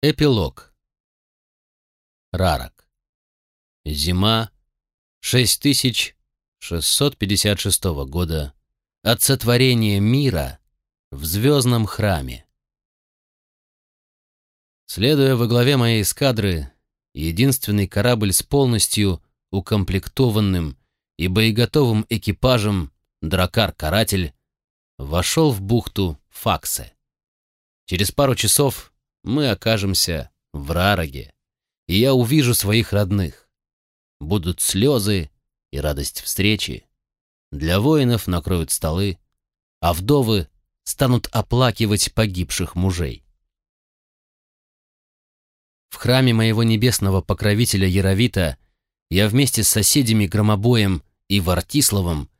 Эпилог. Рарок. Зима 6656 года от сотворения мира в звездном храме. Следуя во главе моей эскадры, единственный корабль с полностью укомплектованным и боеготовым экипажем «Дракар-каратель» вошел в бухту Факсе. Через пару часов мы окажемся в Рароге, и я увижу своих родных. Будут слезы и радость встречи. Для воинов накроют столы, а вдовы станут оплакивать погибших мужей. В храме моего небесного покровителя Яровита я вместе с соседями Громобоем и Вартиславом,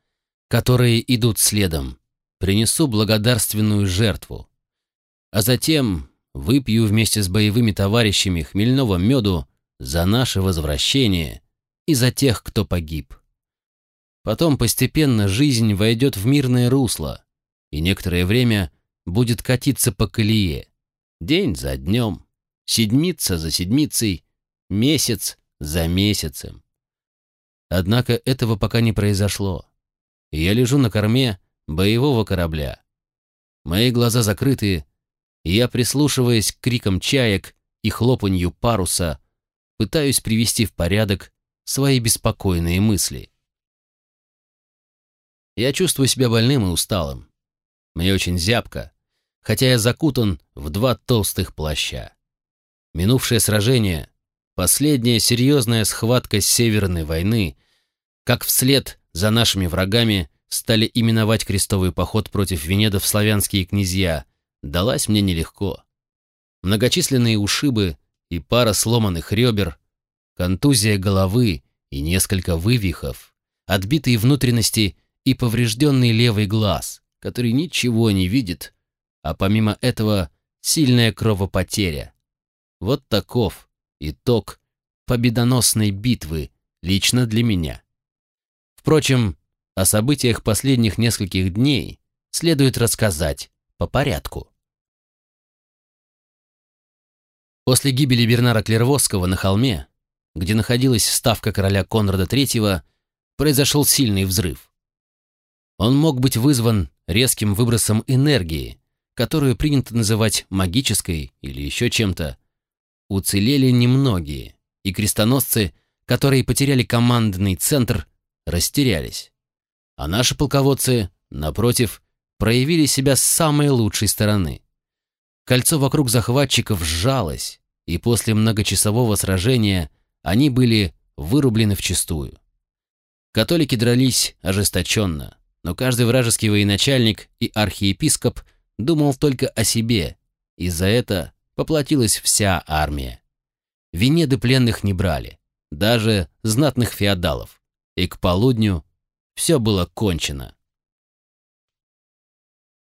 которые идут следом, принесу благодарственную жертву. А затем выпью вместе с боевыми товарищами хмельного меду за наше возвращение и за тех, кто погиб. Потом постепенно жизнь войдет в мирное русло, и некоторое время будет катиться по колее, день за днем, седмица за седмицей, месяц за месяцем. Однако этого пока не произошло. Я лежу на корме боевого корабля. Мои глаза закрыты, и я, прислушиваясь к крикам чаек и хлопанью паруса, пытаюсь привести в порядок свои беспокойные мысли. Я чувствую себя больным и усталым. Мне очень зябко, хотя я закутан в два толстых плаща. Минувшее сражение, последняя серьезная схватка Северной войны, как вслед за нашими врагами стали именовать крестовый поход против Венедов славянские князья, далась мне нелегко. Многочисленные ушибы и пара сломанных ребер, контузия головы и несколько вывихов, отбитые внутренности и поврежденный левый глаз, который ничего не видит, а помимо этого сильная кровопотеря. Вот таков итог победоносной битвы лично для меня. Впрочем, о событиях последних нескольких дней следует рассказать по порядку. После гибели Бернара Клервосского на холме, где находилась ставка короля Конрада III, произошел сильный взрыв. Он мог быть вызван резким выбросом энергии, которую принято называть магической или еще чем-то. Уцелели немногие, и крестоносцы, которые потеряли командный центр, растерялись. А наши полководцы, напротив, проявили себя с самой лучшей стороны. Кольцо вокруг захватчиков сжалось, и после многочасового сражения они были вырублены вчистую. Католики дрались ожесточенно, но каждый вражеский военачальник и архиепископ думал только о себе, и за это поплатилась вся армия. Венеды пленных не брали, даже знатных феодалов, и к полудню все было кончено.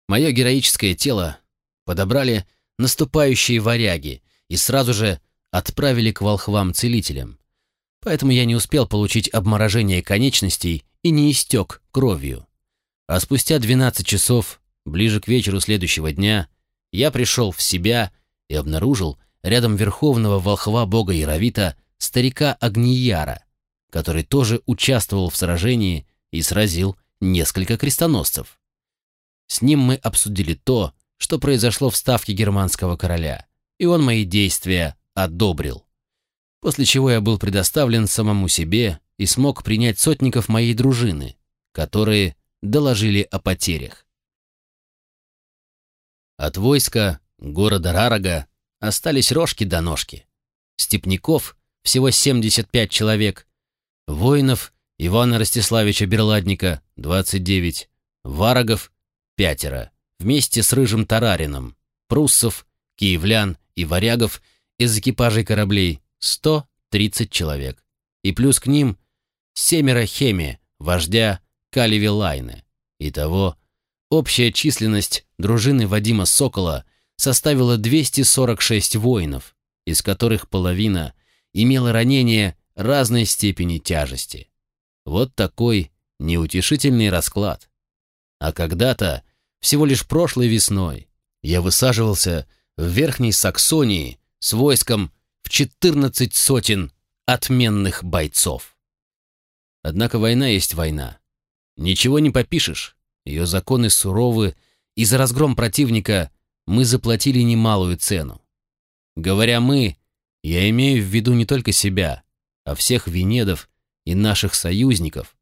Мое героическое тело подобрали наступающие варяги и сразу же отправили к волхвам-целителям. Поэтому я не успел получить обморожение конечностей и не истек кровью. А спустя 12 часов, ближе к вечеру следующего дня, я пришел в себя и обнаружил рядом верховного волхва бога Яровита старика Агнияра, который тоже участвовал в сражении и сразил несколько крестоносцев. С ним мы обсудили то, что произошло в ставке германского короля, и он мои действия одобрил. После чего я был предоставлен самому себе и смог принять сотников моей дружины, которые доложили о потерях. От войска города Рарага остались рожки до ножки. Степняков всего 75 человек, воинов Ивана Ростиславича Берладника 29, варагов пятеро, вместе с Рыжим Тарарином, пруссов, киевлян и варягов из экипажей кораблей 130 человек. И плюс к ним семеро хеми, вождя Калеви Лайны. Итого, общая численность дружины Вадима Сокола составила 246 воинов, из которых половина имела ранения разной степени тяжести. Вот такой неутешительный расклад. А когда-то, всего лишь прошлой весной, я высаживался в Верхней Саксонии с войском в 14 сотен отменных бойцов. Однако война есть война. Ничего не попишешь. Ее законы суровы, и за разгром противника мы заплатили немалую цену. Говоря «мы», я имею в виду не только себя, а всех венедов и наших союзников.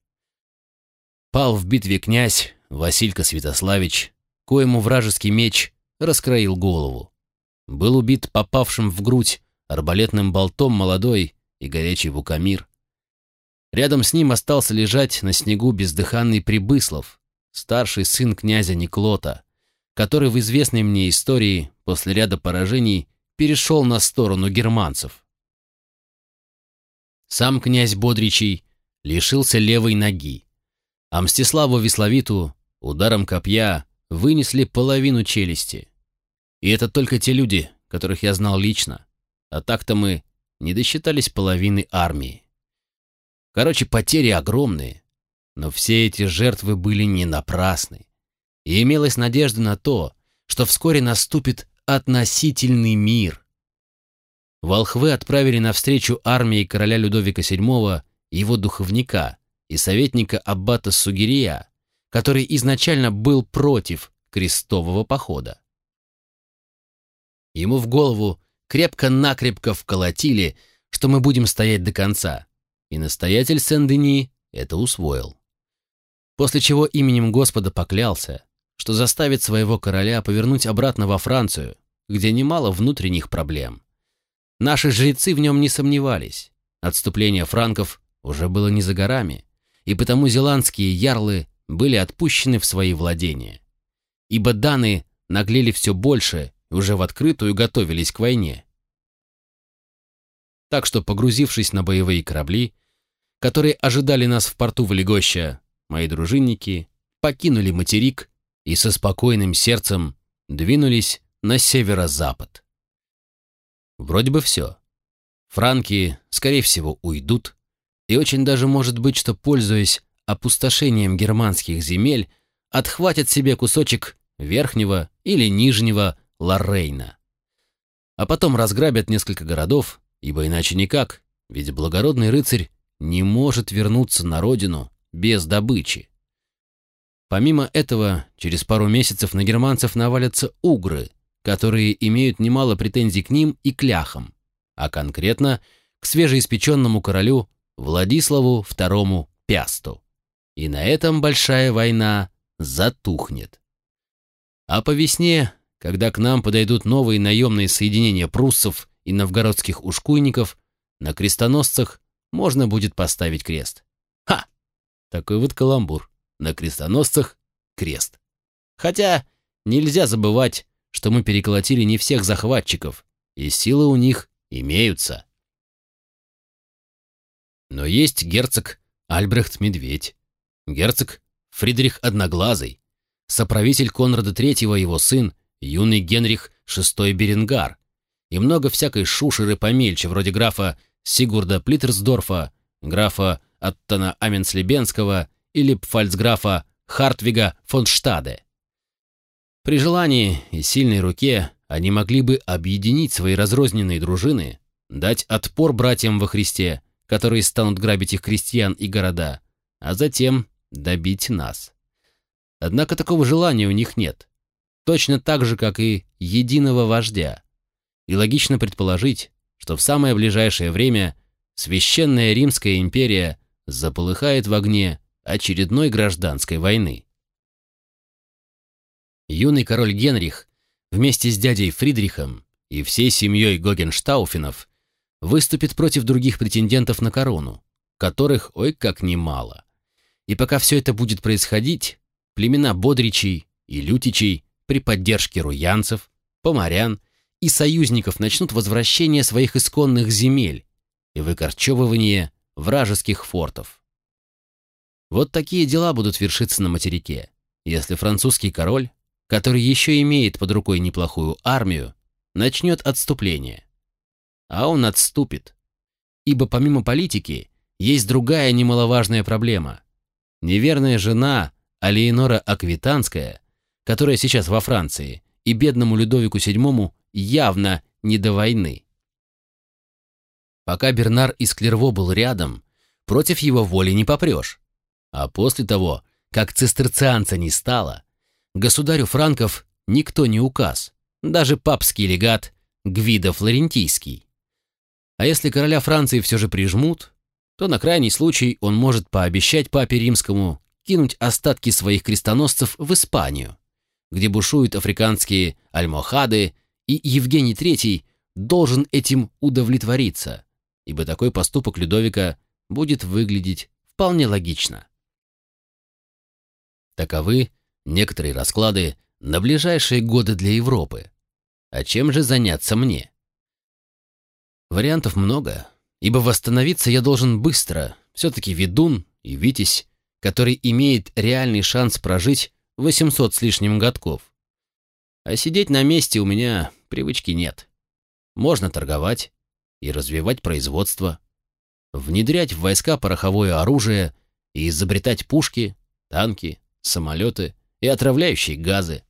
Пал в битве князь Василька Святославич, коему вражеский меч раскроил голову. Был убит попавшим в грудь арбалетным болтом молодой и горячий Вукамир. Рядом с ним остался лежать на снегу бездыханный Прибыслов, старший сын князя Никлота, который в известной мне истории после ряда поражений перешел на сторону германцев. Сам князь Бодричий лишился левой ноги, а Мстиславу Весловиту ударом копья вынесли половину челюсти. И это только те люди, которых я знал лично, а так-то мы не досчитались половины армии. Короче, потери огромные, но все эти жертвы были не напрасны. И имелась надежда на то, что вскоре наступит относительный мир. Волхвы отправили навстречу армии короля Людовика VII его духовника и советника аббата Сугирия, который изначально был против крестового похода. Ему в голову крепко-накрепко вколотили, что мы будем стоять до конца, и настоятель Сен-Дени это усвоил. После чего именем Господа поклялся, что заставит своего короля повернуть обратно во Францию, где немало внутренних проблем. Наши жрецы в нем не сомневались. Отступление франков уже было не за горами, и потому зеландские ярлы были отпущены в свои владения. Ибо даны наглели все больше уже в открытую готовились к войне. Так что, погрузившись на боевые корабли, которые ожидали нас в порту Валегоща, мои дружинники покинули материк и со спокойным сердцем двинулись на северо-запад. Вроде бы все. Франки, скорее всего, уйдут, и очень даже может быть, что, пользуясь опустошением германских земель, отхватят себе кусочек верхнего или нижнего Лоррейна. А потом разграбят несколько городов, ибо иначе никак, ведь благородный рыцарь не может вернуться на родину без добычи. Помимо этого, через пару месяцев на германцев навалятся угры, которые имеют немало претензий к ним и к ляхам, а конкретно к свежеиспеченному королю Владиславу II Пясту. И на этом большая война затухнет. А по весне, когда к нам подойдут новые наемные соединения пруссов и новгородских ушкуйников, на крестоносцах можно будет поставить крест. Ха! Такой вот каламбур. На крестоносцах крест. Хотя нельзя забывать, что мы переколотили не всех захватчиков, и силы у них имеются. Но есть герцог Альбрехт Медведь, герцог Фридрих Одноглазый, соправитель Конрада III его сын, юный Генрих VI Беренгар, и много всякой шушеры помельче, вроде графа Сигурда Плиттерсдорфа, графа Аттона Аменслебенского или пфальцграфа Хартвига фон Штаде. При желании и сильной руке они могли бы объединить свои разрозненные дружины, дать отпор братьям во Христе, которые станут грабить их крестьян и города, а затем добить нас. Однако такого желания у них нет. Точно так же, как и единого вождя. И логично предположить, что в самое ближайшее время Священная Римская империя заполыхает в огне очередной гражданской войны. Юный король Генрих вместе с дядей Фридрихом и всей семьей Гогенштауфенов выступит против других претендентов на корону, которых ой как немало. И пока все это будет происходить, племена Бодричей и Лютичей при поддержке руянцев, поморян и союзников начнут возвращение своих исконных земель и выкорчевывание вражеских фортов. Вот такие дела будут вершиться на материке, если французский король, который еще имеет под рукой неплохую армию, начнет отступление. А он отступит. Ибо помимо политики есть другая немаловажная проблема. Неверная жена Алиенора Аквитанская, которая сейчас во Франции, и бедному Людовику VII явно не до войны. Пока Бернар из Клерво был рядом, против его воли не попрешь. А после того, как цистерцианца не стало, государю франков никто не указ, даже папский легат Гвидо Флорентийский. А если короля Франции все же прижмут, то на крайний случай он может пообещать папе римскому кинуть остатки своих крестоносцев в Испанию, где бушуют африканские альмохады, и Евгений III должен этим удовлетвориться, ибо такой поступок Людовика будет выглядеть вполне логично. Таковы некоторые расклады на ближайшие годы для Европы. А чем же заняться мне? Вариантов много, ибо восстановиться я должен быстро. Все-таки ведун и витязь, который имеет реальный шанс прожить 800 с лишним годков. А сидеть на месте у меня привычки нет. Можно торговать и развивать производство, внедрять в войска пороховое оружие и изобретать пушки, танки, самолеты и отравляющие газы.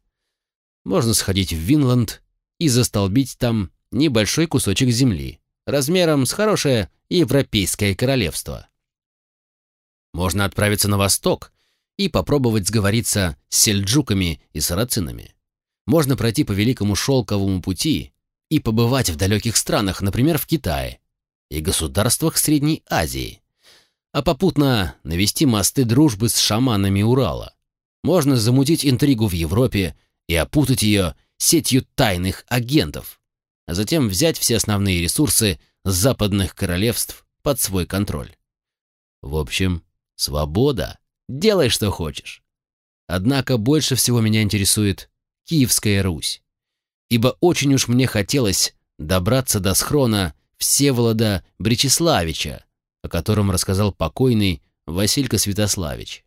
Можно сходить в Винланд и застолбить там небольшой кусочек земли, размером с хорошее европейское королевство. Можно отправиться на восток и попробовать сговориться с сельджуками и сарацинами. Можно пройти по Великому Шелковому пути и побывать в далеких странах, например, в Китае и государствах Средней Азии, а попутно навести мосты дружбы с шаманами Урала. Можно замутить интригу в Европе и опутать ее сетью тайных агентов, а затем взять все основные ресурсы западных королевств под свой контроль. В общем, свобода, делай что хочешь. Однако больше всего меня интересует Киевская Русь, ибо очень уж мне хотелось добраться до схрона Всеволода Бречеславича, о котором рассказал покойный Василька Святославич.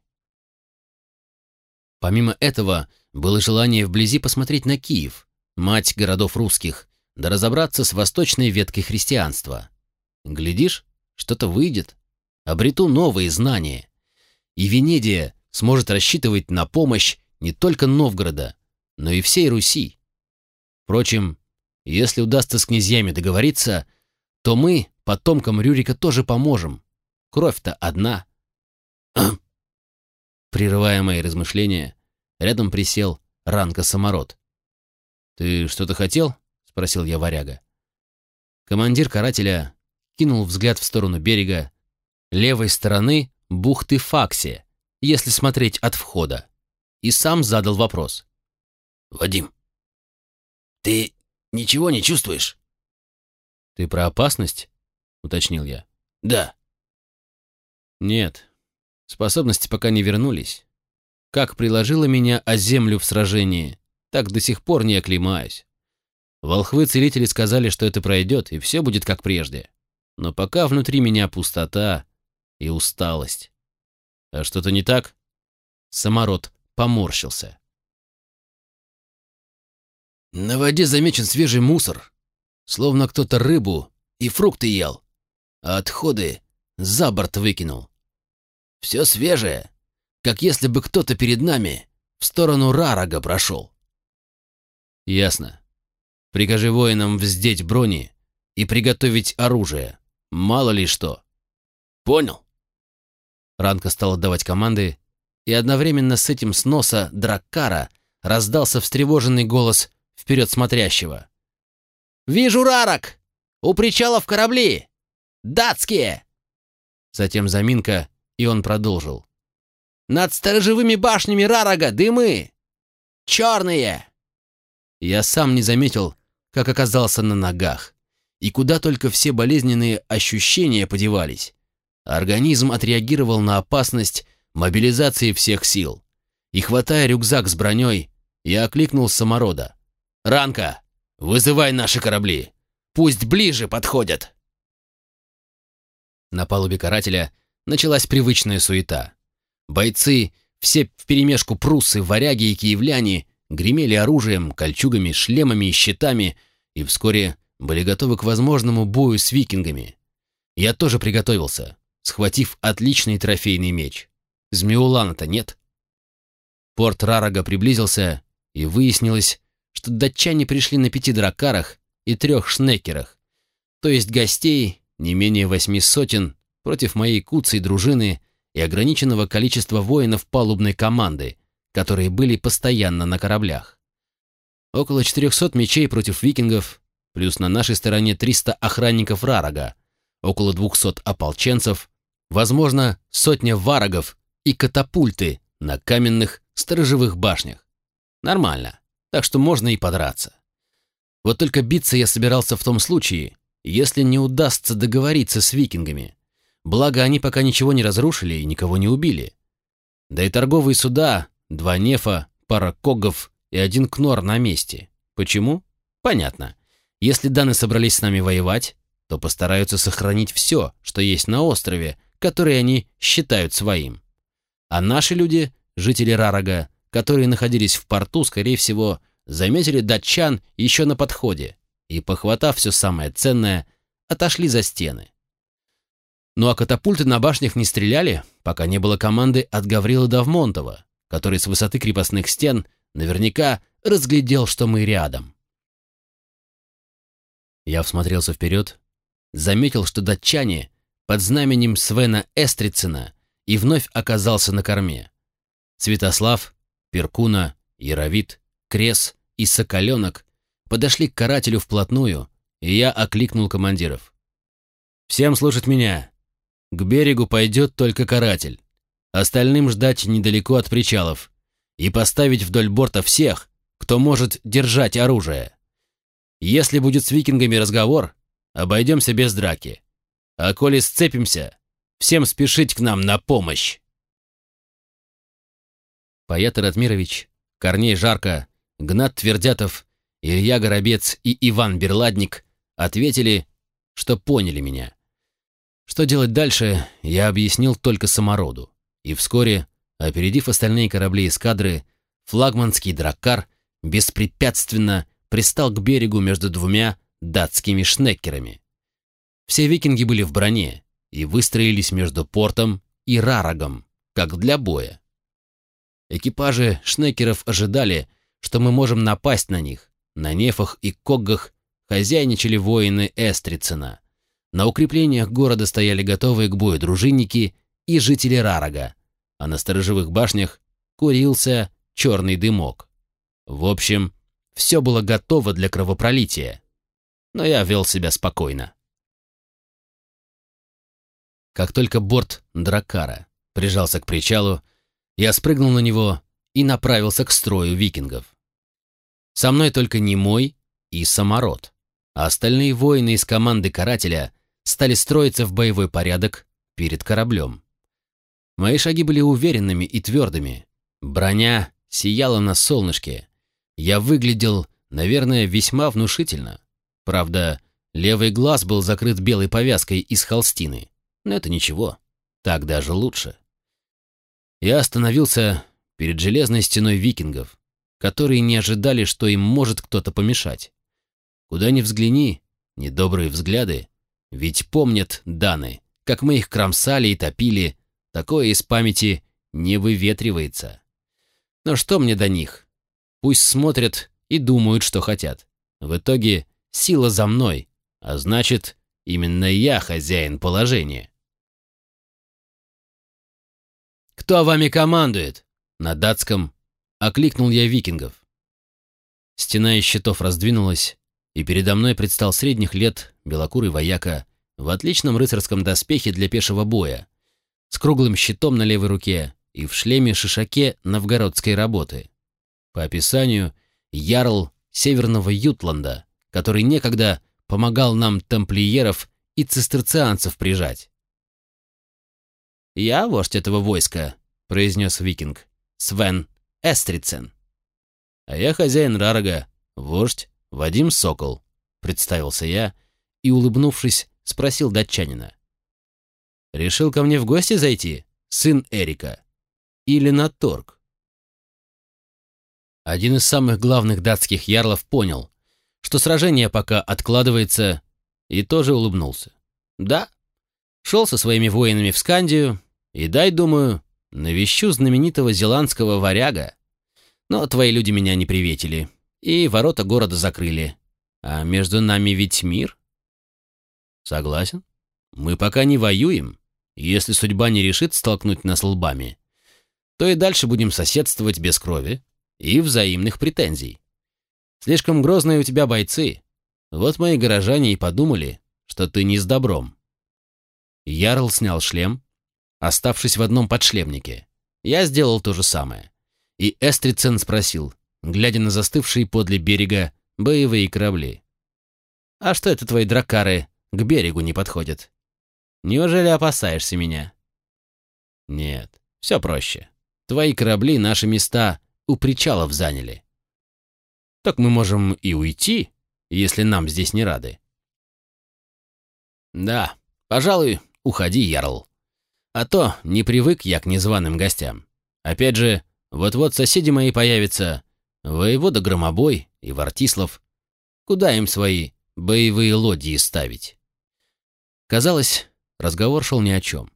Помимо этого, было желание вблизи посмотреть на Киев, мать городов русских, да разобраться с восточной веткой христианства. Глядишь, что-то выйдет. Обрету новые знания. И Венедия сможет рассчитывать на помощь не только Новгорода, но и всей Руси. Впрочем, если удастся с князьями договориться, то мы, потомкам Рюрика, тоже поможем. Кровь-то одна. Прерывая мои размышления, рядом присел Ранка-самород. «Ты что-то хотел?» — спросил я варяга. Командир карателя кинул взгляд в сторону берега, левой стороны бухты Факси, если смотреть от входа, и сам задал вопрос. «Вадим, ты ничего не чувствуешь?» «Ты про опасность?» — уточнил я. «Да». «Нет, Способности пока не вернулись. Как приложила меня о землю в сражении, так до сих пор не оклемаюсь. Волхвы-целители сказали, что это пройдет, и все будет как прежде. Но пока внутри меня пустота и усталость. А что-то не так? Самород поморщился. На воде замечен свежий мусор, словно кто-то рыбу и фрукты ел, а отходы за борт выкинул. Все свежее, как если бы кто-то перед нами в сторону Рарага прошел. Ясно. Прикажи воинам вздеть брони и приготовить оружие. Мало ли что. Понял? Ранка стал отдавать команды, и одновременно с этим с носа Драккара раздался встревоженный голос вперед смотрящего. «Вижу Рарак! У причалов корабли! Датские!» Затем заминка, и он продолжил. «Над сторожевыми башнями Рарага дымы! Черные!» Я сам не заметил, как оказался на ногах, и куда только все болезненные ощущения подевались. Организм отреагировал на опасность мобилизации всех сил. И, хватая рюкзак с броней, я окликнул саморода. «Ранка, вызывай наши корабли! Пусть ближе подходят!» На палубе карателя – началась привычная суета. Бойцы, все вперемешку пруссы, варяги и киевляне, гремели оружием, кольчугами, шлемами и щитами и вскоре были готовы к возможному бою с викингами. Я тоже приготовился, схватив отличный трофейный меч. Змеулана-то нет. Порт Рарага приблизился, и выяснилось, что датчане пришли на пяти дракарах и трех шнекерах, то есть гостей не менее восьми сотен против моей куцей дружины и ограниченного количества воинов палубной команды, которые были постоянно на кораблях. Около 400 мечей против викингов, плюс на нашей стороне 300 охранников Рарага, около 200 ополченцев, возможно, сотня варагов и катапульты на каменных сторожевых башнях. Нормально, так что можно и подраться. Вот только биться я собирался в том случае, если не удастся договориться с викингами. Благо, они пока ничего не разрушили и никого не убили. Да и торговые суда, два нефа, пара когов и один кнор на месте. Почему? Понятно. Если даны собрались с нами воевать, то постараются сохранить все, что есть на острове, который они считают своим. А наши люди, жители Рарага, которые находились в порту, скорее всего, заметили датчан еще на подходе и, похватав все самое ценное, отошли за стены. Ну а катапульты на башнях не стреляли, пока не было команды от Гаврила Давмонтова, который с высоты крепостных стен наверняка разглядел, что мы рядом. Я всмотрелся вперед, заметил, что датчане под знаменем Свена Эстрицена и вновь оказался на корме. Святослав, Перкуна, Яровит, Крес и Соколенок подошли к карателю вплотную, и я окликнул командиров. «Всем слушать меня. К берегу пойдет только каратель. Остальным ждать недалеко от причалов и поставить вдоль борта всех, кто может держать оружие. Если будет с викингами разговор, обойдемся без драки. А коли сцепимся, всем спешить к нам на помощь. Паят Ратмирович, Корней Жарко, Гнат Твердятов, Илья Горобец и Иван Берладник ответили, что поняли меня. Что делать дальше, я объяснил только самороду. И вскоре, опередив остальные корабли эскадры, флагманский драккар беспрепятственно пристал к берегу между двумя датскими шнекерами. Все викинги были в броне и выстроились между портом и рарагом, как для боя. Экипажи шнекеров ожидали, что мы можем напасть на них. На нефах и коггах хозяйничали воины Эстрицена. На укреплениях города стояли готовые к бою дружинники и жители Рарага, а на сторожевых башнях курился черный дымок. В общем, все было готово для кровопролития. Но я вел себя спокойно. Как только борт Дракара прижался к причалу, я спрыгнул на него и направился к строю викингов. Со мной только Немой и Самород, а остальные воины из команды карателя стали строиться в боевой порядок перед кораблем. Мои шаги были уверенными и твердыми. Броня сияла на солнышке. Я выглядел, наверное, весьма внушительно. Правда, левый глаз был закрыт белой повязкой из холстины. Но это ничего. Так даже лучше. Я остановился перед железной стеной викингов, которые не ожидали, что им может кто-то помешать. Куда ни взгляни, недобрые взгляды, ведь помнят Даны, как мы их кромсали и топили, такое из памяти не выветривается. Но что мне до них? Пусть смотрят и думают, что хотят. В итоге сила за мной, а значит, именно я хозяин положения. «Кто вами командует?» На датском Окликнул я викингов. Стена из щитов раздвинулась, и передо мной предстал средних лет белокурый вояка в отличном рыцарском доспехе для пешего боя, с круглым щитом на левой руке и в шлеме-шишаке новгородской работы. По описанию, ярл северного Ютланда, который некогда помогал нам тамплиеров и цистерцианцев прижать. «Я вождь этого войска», — произнес викинг. «Свен Эстрицен. А я хозяин Рарага, вождь Вадим Сокол, представился я и, улыбнувшись, спросил датчанина. Решил ко мне в гости зайти, сын Эрика? Или на торг? Один из самых главных датских ярлов понял, что сражение пока откладывается, и тоже улыбнулся. Да, шел со своими воинами в Скандию, и дай, думаю, навещу знаменитого зеландского варяга. Но твои люди меня не приветили, и ворота города закрыли. А между нами ведь мир. Согласен, мы пока не воюем. Если судьба не решит столкнуть нас лбами, то и дальше будем соседствовать без крови и взаимных претензий. Слишком грозные у тебя бойцы. Вот мои горожане и подумали, что ты не с добром. Ярл снял шлем, оставшись в одном подшлемнике. Я сделал то же самое. И Эстрицен спросил, глядя на застывшие подле берега боевые корабли. «А что это твои дракары к берегу не подходят? Неужели опасаешься меня?» «Нет, все проще. Твои корабли наши места у причалов заняли. Так мы можем и уйти, если нам здесь не рады». «Да, пожалуй, уходи, Ярл. А то не привык я к незваным гостям. Опять же, вот-вот соседи мои появятся, воевода Громобой и Вартислав. Куда им свои боевые лодии ставить?» Казалось, разговор шел ни о чем.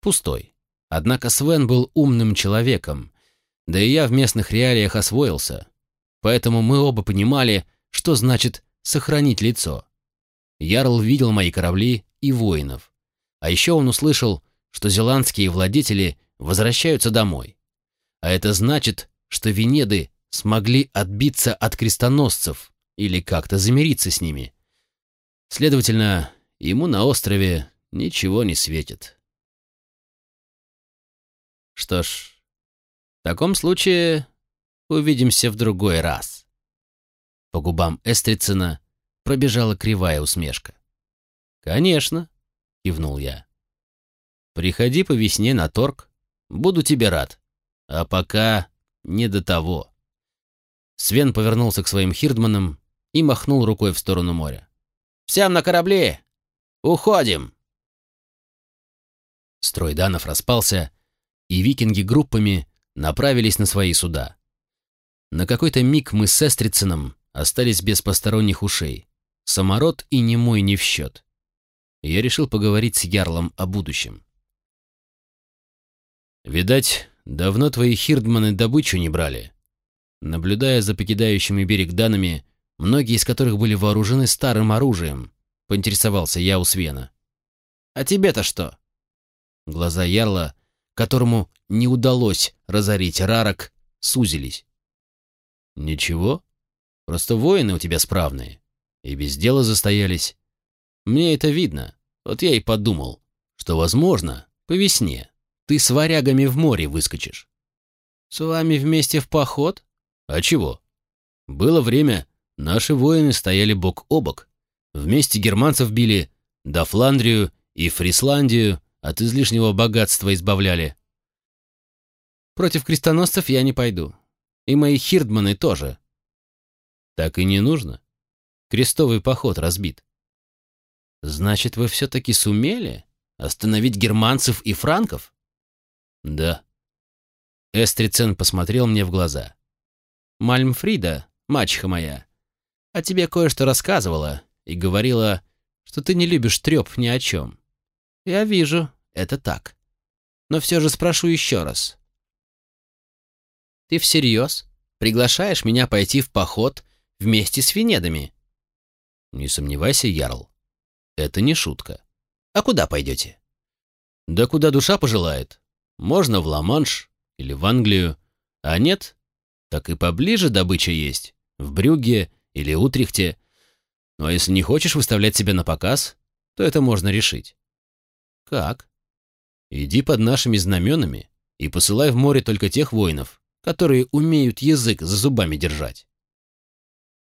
Пустой. Однако Свен был умным человеком, да и я в местных реалиях освоился. Поэтому мы оба понимали, что значит сохранить лицо. Ярл видел мои корабли и воинов. А еще он услышал, что зеландские владетели возвращаются домой. А это значит, что Венеды смогли отбиться от крестоносцев или как-то замириться с ними. Следовательно, ему на острове ничего не светит. Что ж, в таком случае увидимся в другой раз. По губам Эстрицена пробежала кривая усмешка. «Конечно», — кивнул я. «Приходи по весне на торг, буду тебе рад. А пока не до того». Свен повернулся к своим хирдманам и махнул рукой в сторону моря. «Всем на корабли! Уходим!» Строй данов распался, и викинги группами направились на свои суда. На какой-то миг мы с Эстриценом остались без посторонних ушей. Самород и немой не в счет. Я решил поговорить с Ярлом о будущем. «Видать, давно твои хирдманы добычу не брали». Наблюдая за покидающими берег данными, многие из которых были вооружены старым оружием, поинтересовался я у Свена. «А тебе-то что?» Глаза Ярла, которому не удалось разорить Рарок, сузились. «Ничего, просто воины у тебя справные, и без дела застоялись. Мне это видно, вот я и подумал, что, возможно, по весне ты с варягами в море выскочишь». «С вами вместе в поход?» «А чего? Было время, наши воины стояли бок о бок, вместе германцев били, да Фландрию и Фрисландию от излишнего богатства избавляли». «Против крестоносцев я не пойду. И мои хирдманы тоже. Так и не нужно. Крестовый поход разбит. Значит, вы все-таки сумели остановить германцев и франков? Да. Эстрицен посмотрел мне в глаза. Мальмфрида, мачеха моя, о тебе кое-что рассказывала и говорила, что ты не любишь треп ни о чем. Я вижу, это так. Но все же спрошу еще раз. Ты всерьез приглашаешь меня пойти в поход вместе с Венедами? Не сомневайся, Ярл. Это не шутка. А куда пойдете? Да куда душа пожелает. Можно в Ла-Манш или в Англию. А нет, так и поближе добыча есть. В Брюгге или Утрихте. Ну а если не хочешь выставлять себя на показ, то это можно решить. Как? Иди под нашими знаменами и посылай в море только тех воинов, которые умеют язык за зубами держать.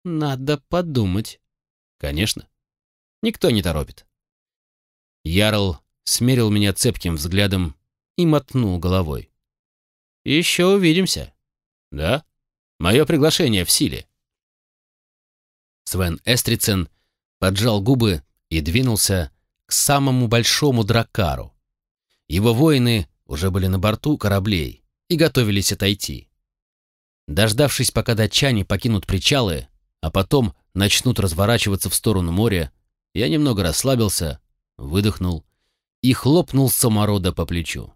Надо подумать. Конечно. Никто не торопит. Ярл смерил меня цепким взглядом и мотнул головой. «Еще увидимся». «Да? Мое приглашение в силе». Свен Эстрицен поджал губы и двинулся к самому большому дракару. Его воины уже были на борту кораблей и готовились отойти. Дождавшись, пока датчане покинут причалы, а потом начнут разворачиваться в сторону моря, я немного расслабился, выдохнул и хлопнул саморода по плечу.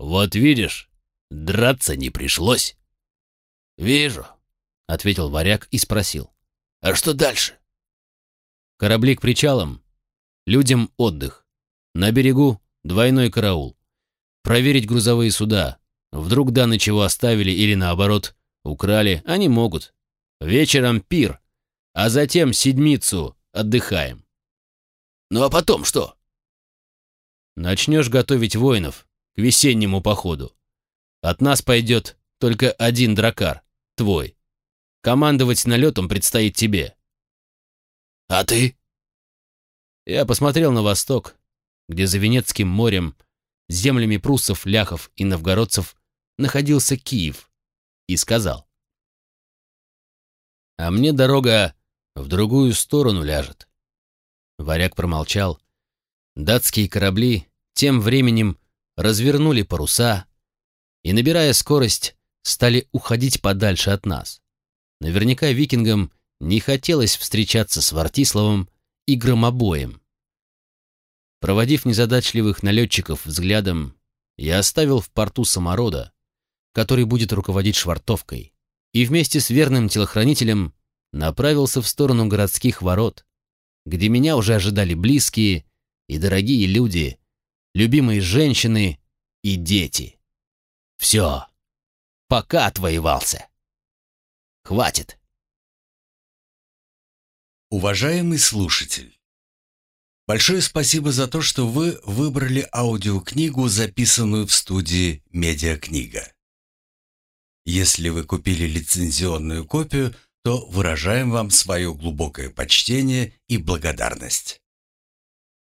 «Вот видишь, драться не пришлось». «Вижу», — ответил варяг и спросил. «А что дальше?» «Корабли к причалам, людям отдых. На берегу двойной караул. Проверить грузовые суда. Вдруг Даны чего оставили или наоборот украли, они могут. Вечером пир, а затем седмицу отдыхаем. Ну а потом что? Начнешь готовить воинов весеннему походу. От нас пойдет только один дракар, твой. Командовать налетом предстоит тебе. А ты? Я посмотрел на восток, где за Венецким морем, землями пруссов, ляхов и новгородцев находился Киев, и сказал. А мне дорога в другую сторону ляжет. Варяг промолчал. Датские корабли тем временем развернули паруса и, набирая скорость, стали уходить подальше от нас. Наверняка викингам не хотелось встречаться с Вартиславом и Громобоем. Проводив незадачливых налетчиков взглядом, я оставил в порту саморода, который будет руководить швартовкой, и вместе с верным телохранителем направился в сторону городских ворот, где меня уже ожидали близкие и дорогие люди, любимые женщины и дети. Все, пока отвоевался. Хватит. Уважаемый слушатель, большое спасибо за то, что вы выбрали аудиокнигу, записанную в студии «Медиакнига». Если вы купили лицензионную копию, то выражаем вам свое глубокое почтение и благодарность.